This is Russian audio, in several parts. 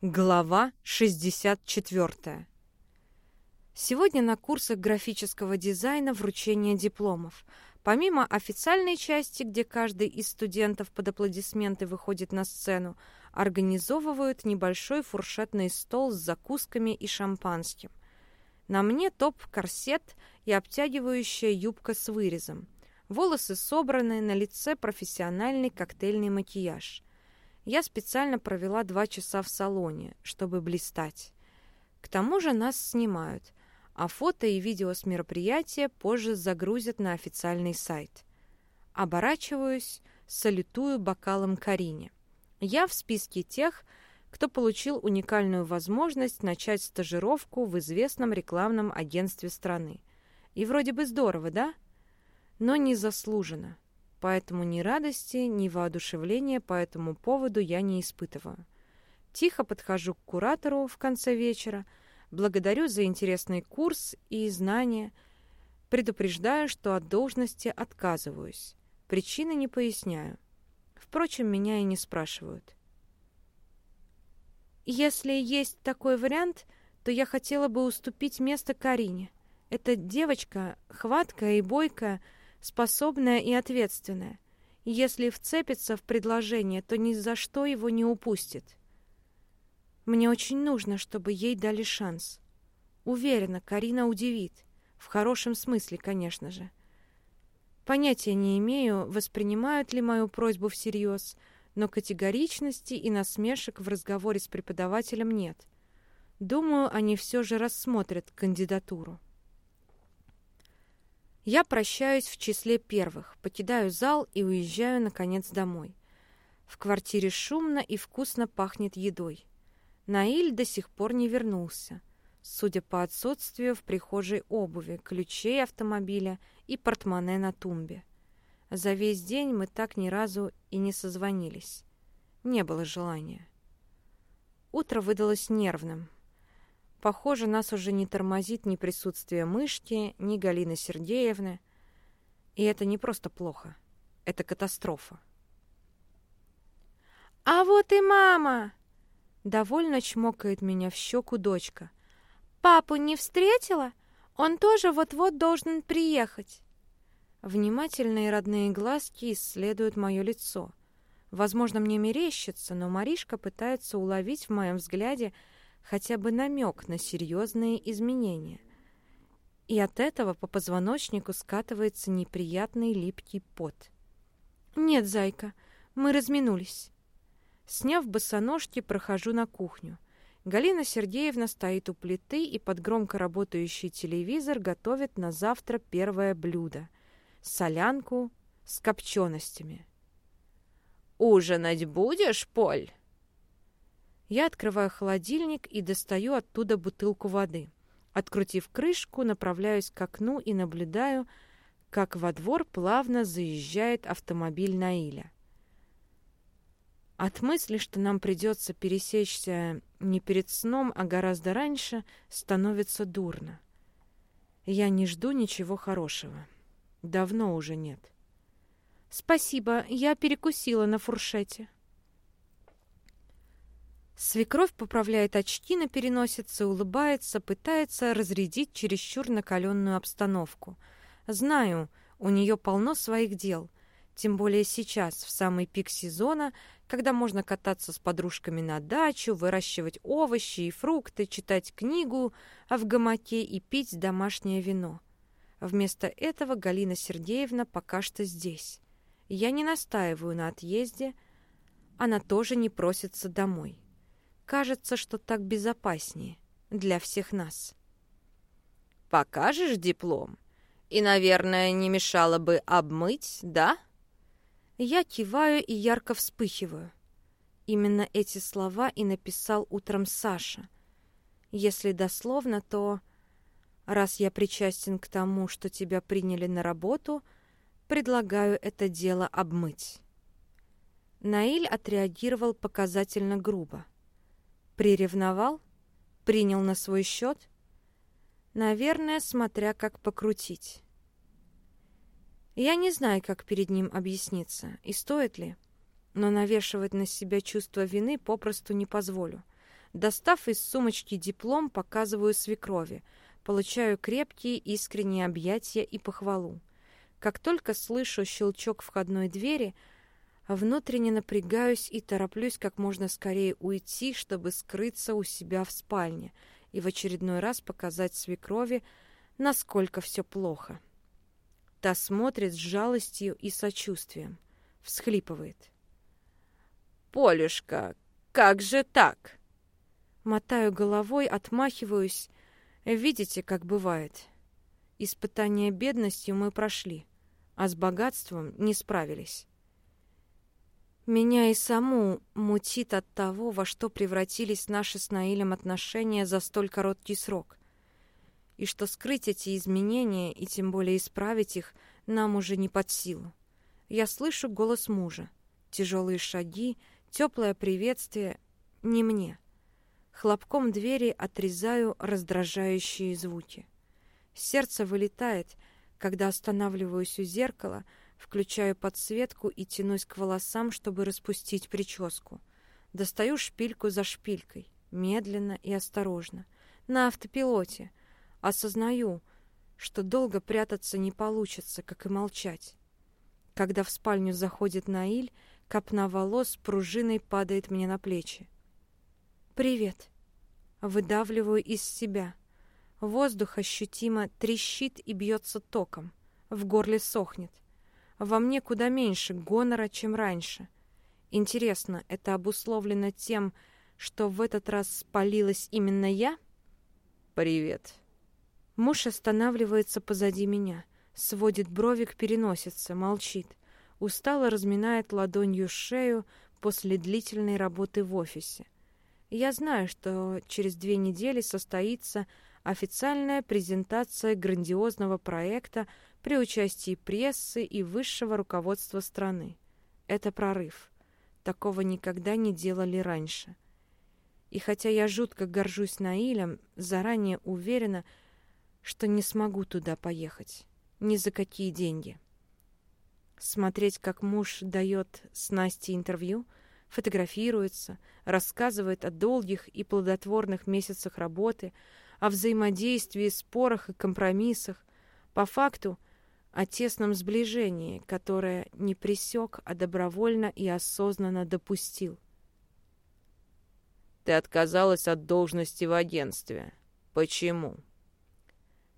Глава 64. Сегодня на курсах графического дизайна вручение дипломов. Помимо официальной части, где каждый из студентов под аплодисменты выходит на сцену, организовывают небольшой фуршетный стол с закусками и шампанским. На мне топ-корсет и обтягивающая юбка с вырезом. Волосы собраны, на лице профессиональный коктейльный макияж – я специально провела два часа в салоне, чтобы блистать. К тому же нас снимают, а фото и видео с мероприятия позже загрузят на официальный сайт. Оборачиваюсь, салютую бокалом Карине. Я в списке тех, кто получил уникальную возможность начать стажировку в известном рекламном агентстве страны. И вроде бы здорово, да? Но не заслуженно поэтому ни радости, ни воодушевления по этому поводу я не испытываю. Тихо подхожу к куратору в конце вечера, благодарю за интересный курс и знания, предупреждаю, что от должности отказываюсь. Причины не поясняю. Впрочем, меня и не спрашивают. Если есть такой вариант, то я хотела бы уступить место Карине. Эта девочка, хваткая и бойкая, способная и ответственная. Если вцепится в предложение, то ни за что его не упустит. Мне очень нужно, чтобы ей дали шанс. Уверена, Карина удивит. В хорошем смысле, конечно же. Понятия не имею, воспринимают ли мою просьбу всерьез, но категоричности и насмешек в разговоре с преподавателем нет. Думаю, они все же рассмотрят кандидатуру. Я прощаюсь в числе первых, покидаю зал и уезжаю, наконец, домой. В квартире шумно и вкусно пахнет едой. Наиль до сих пор не вернулся, судя по отсутствию в прихожей обуви, ключей автомобиля и портмоне на тумбе. За весь день мы так ни разу и не созвонились. Не было желания. Утро выдалось нервным. Похоже, нас уже не тормозит ни присутствие мышки, ни Галины Сергеевны. И это не просто плохо. Это катастрофа. «А вот и мама!» Довольно чмокает меня в щеку дочка. «Папу не встретила? Он тоже вот-вот должен приехать». Внимательные родные глазки исследуют мое лицо. Возможно, мне мерещится, но Маришка пытается уловить в моем взгляде хотя бы намек на серьезные изменения. И от этого по позвоночнику скатывается неприятный липкий пот. «Нет, зайка, мы разминулись». Сняв босоножки, прохожу на кухню. Галина Сергеевна стоит у плиты и под громко работающий телевизор готовит на завтра первое блюдо — солянку с копченостями. «Ужинать будешь, Поль?» Я открываю холодильник и достаю оттуда бутылку воды. Открутив крышку, направляюсь к окну и наблюдаю, как во двор плавно заезжает автомобиль Наиля. От мысли, что нам придется пересечься не перед сном, а гораздо раньше, становится дурно. Я не жду ничего хорошего. Давно уже нет. «Спасибо, я перекусила на фуршете», Свекровь поправляет очки на переносице, улыбается, пытается разрядить чересчур накаленную обстановку. Знаю, у нее полно своих дел, тем более сейчас, в самый пик сезона, когда можно кататься с подружками на дачу, выращивать овощи и фрукты, читать книгу, а в гамаке и пить домашнее вино. Вместо этого Галина Сергеевна пока что здесь. Я не настаиваю на отъезде, она тоже не просится домой. Кажется, что так безопаснее для всех нас. Покажешь диплом? И, наверное, не мешало бы обмыть, да? Я киваю и ярко вспыхиваю. Именно эти слова и написал утром Саша. Если дословно, то раз я причастен к тому, что тебя приняли на работу, предлагаю это дело обмыть. Наиль отреагировал показательно грубо. Приревновал? Принял на свой счет? Наверное, смотря как покрутить. Я не знаю, как перед ним объясниться, и стоит ли, но навешивать на себя чувство вины попросту не позволю. Достав из сумочки диплом, показываю свекрови. Получаю крепкие искренние объятия и похвалу. Как только слышу щелчок входной двери, внутренне напрягаюсь и тороплюсь как можно скорее уйти, чтобы скрыться у себя в спальне и в очередной раз показать свекрови, насколько все плохо. Та смотрит с жалостью и сочувствием, всхлипывает. «Полюшка, как же так?» Мотаю головой, отмахиваюсь. Видите, как бывает. Испытание бедностью мы прошли, а с богатством не справились. Меня и саму мутит от того, во что превратились наши с Наилем отношения за столь короткий срок. И что скрыть эти изменения и тем более исправить их нам уже не под силу. Я слышу голос мужа, тяжелые шаги, теплое приветствие не мне. Хлопком двери отрезаю раздражающие звуки. Сердце вылетает, когда останавливаюсь у зеркала, включаю подсветку и тянусь к волосам, чтобы распустить прическу. Достаю шпильку за шпилькой, медленно и осторожно, на автопилоте. Осознаю, что долго прятаться не получится, как и молчать. Когда в спальню заходит Наиль, копна волос пружиной падает мне на плечи. «Привет!» Выдавливаю из себя. Воздух ощутимо трещит и бьется током. В горле сохнет. Во мне куда меньше гонора, чем раньше. Интересно, это обусловлено тем, что в этот раз спалилась именно я? «Привет!» Муж останавливается позади меня, сводит брови к переносице, молчит. Устало разминает ладонью шею после длительной работы в офисе. Я знаю, что через две недели состоится официальная презентация грандиозного проекта при участии прессы и высшего руководства страны. Это прорыв. Такого никогда не делали раньше. И хотя я жутко горжусь Наилем, заранее уверена, что не смогу туда поехать. Ни за какие деньги. Смотреть, как муж дает с Настей интервью — фотографируется, рассказывает о долгих и плодотворных месяцах работы, о взаимодействии, спорах и компромиссах, по факту о тесном сближении, которое не пресек, а добровольно и осознанно допустил. Ты отказалась от должности в агентстве. Почему?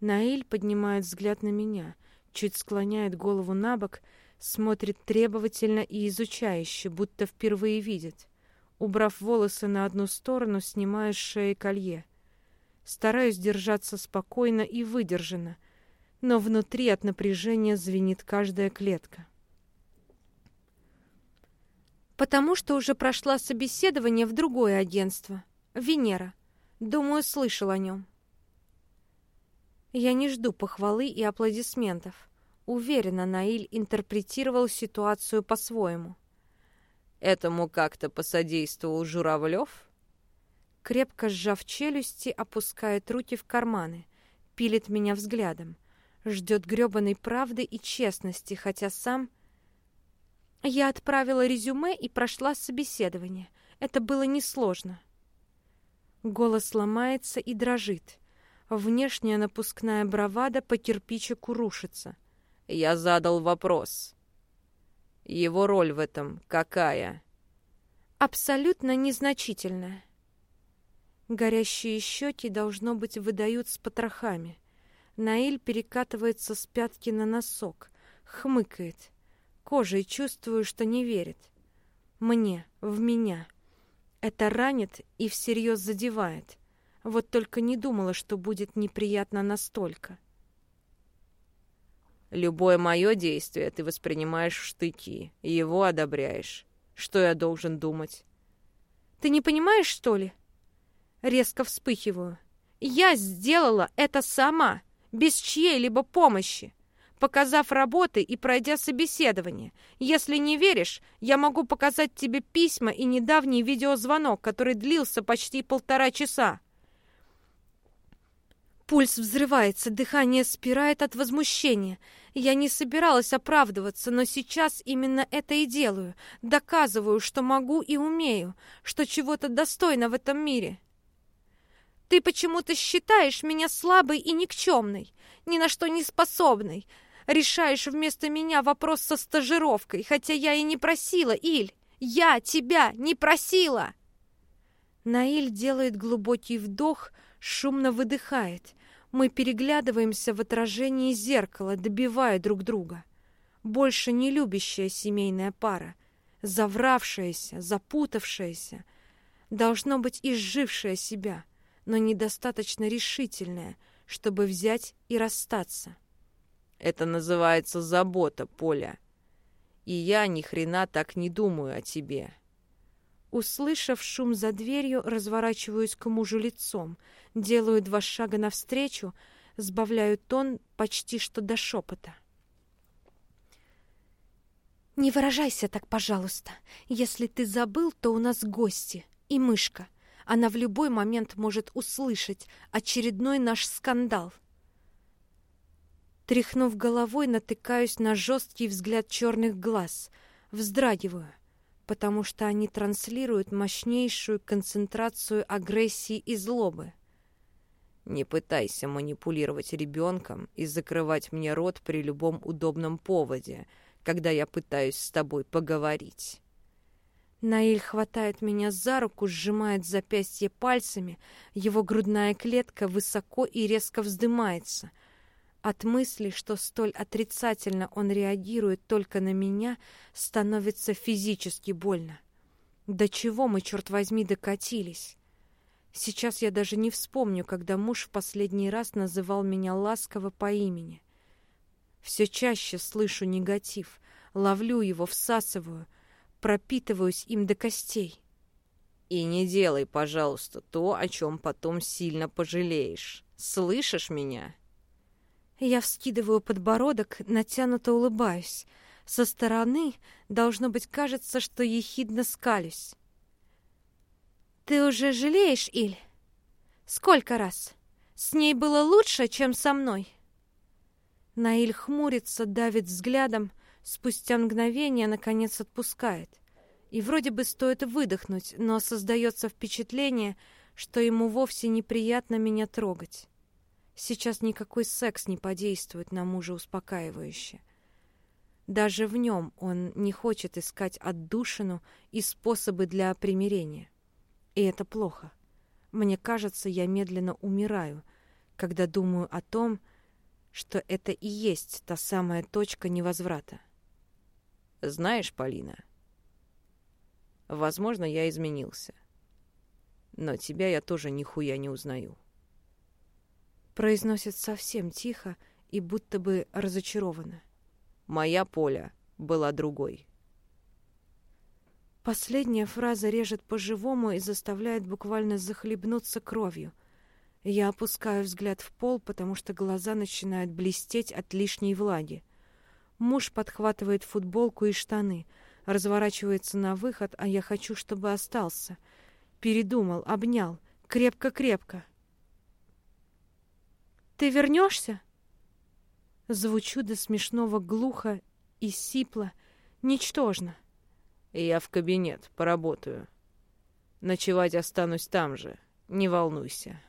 Наиль поднимает взгляд на меня, чуть склоняет голову на бок смотрит требовательно и изучающе, будто впервые видит. Убрав волосы на одну сторону, снимаю с шеи колье. Стараюсь держаться спокойно и выдержанно, но внутри от напряжения звенит каждая клетка. Потому что уже прошла собеседование в другое агентство. Венера. Думаю, слышал о нем. Я не жду похвалы и аплодисментов. Уверена, Наиль интерпретировал ситуацию по-своему. Этому как-то посодействовал Журавлев? Крепко сжав челюсти, опускает руки в карманы, пилит меня взглядом, ждет грёбаной правды и честности, хотя сам... Я отправила резюме и прошла собеседование. Это было несложно. Голос ломается и дрожит. Внешняя напускная бравада по кирпичику рушится. Я задал вопрос. Его роль в этом какая? Абсолютно незначительная. Горящие щеки, должно быть, выдают с потрохами. Наиль перекатывается с пятки на носок, хмыкает. Кожей чувствую, что не верит. Мне, в меня. Это ранит и всерьез задевает. Вот только не думала, что будет неприятно настолько. Любое мое действие ты воспринимаешь в штыки, его одобряешь. Что я должен думать? Ты не понимаешь, что ли? Резко вспыхиваю. Я сделала это сама, без чьей-либо помощи, показав работы и пройдя собеседование. Если не веришь, я могу показать тебе письма и недавний видеозвонок, который длился почти полтора часа. Пульс взрывается, дыхание спирает от возмущения. Я не собиралась оправдываться, но сейчас именно это и делаю. Доказываю, что могу и умею, что чего-то достойно в этом мире. Ты почему-то считаешь меня слабой и никчемной, ни на что не способной. Решаешь вместо меня вопрос со стажировкой, хотя я и не просила, Иль. Я тебя не просила!» Наиль делает глубокий вдох, шумно выдыхает. Мы переглядываемся в отражении зеркала, добивая друг друга. Больше не любящая семейная пара, завравшаяся, запутавшаяся, должно быть изжившая себя, но недостаточно решительная, чтобы взять и расстаться. Это называется забота, Поля. И я ни хрена так не думаю о тебе. Услышав шум за дверью, разворачиваюсь к мужу лицом, делаю два шага навстречу, сбавляю тон почти что до шепота. «Не выражайся так, пожалуйста. Если ты забыл, то у нас гости и мышка. Она в любой момент может услышать очередной наш скандал». Тряхнув головой, натыкаюсь на жесткий взгляд черных глаз. Вздрагиваю — потому что они транслируют мощнейшую концентрацию агрессии и злобы. Не пытайся манипулировать ребенком и закрывать мне рот при любом удобном поводе, когда я пытаюсь с тобой поговорить. Наиль хватает меня за руку, сжимает запястье пальцами, его грудная клетка высоко и резко вздымается — от мысли, что столь отрицательно он реагирует только на меня, становится физически больно. До чего мы, черт возьми, докатились? Сейчас я даже не вспомню, когда муж в последний раз называл меня ласково по имени. Все чаще слышу негатив, ловлю его, всасываю, пропитываюсь им до костей. И не делай, пожалуйста, то, о чем потом сильно пожалеешь. Слышишь меня? Я вскидываю подбородок, натянуто улыбаюсь. Со стороны, должно быть, кажется, что ехидно скалюсь. «Ты уже жалеешь, Иль? Сколько раз? С ней было лучше, чем со мной?» Наиль хмурится, давит взглядом, спустя мгновение, наконец, отпускает. И вроде бы стоит выдохнуть, но создается впечатление, что ему вовсе неприятно меня трогать. Сейчас никакой секс не подействует на мужа успокаивающе. Даже в нем он не хочет искать отдушину и способы для примирения. И это плохо. Мне кажется, я медленно умираю, когда думаю о том, что это и есть та самая точка невозврата. Знаешь, Полина, возможно, я изменился. Но тебя я тоже нихуя не узнаю произносит совсем тихо и будто бы разочарованно. «Моя Поля была другой». Последняя фраза режет по-живому и заставляет буквально захлебнуться кровью. Я опускаю взгляд в пол, потому что глаза начинают блестеть от лишней влаги. Муж подхватывает футболку и штаны, разворачивается на выход, а я хочу, чтобы остался. Передумал, обнял, крепко-крепко. Ты вернешься? Звучу до смешного глухо и сипло, ничтожно. Я в кабинет поработаю. Ночевать останусь там же, не волнуйся.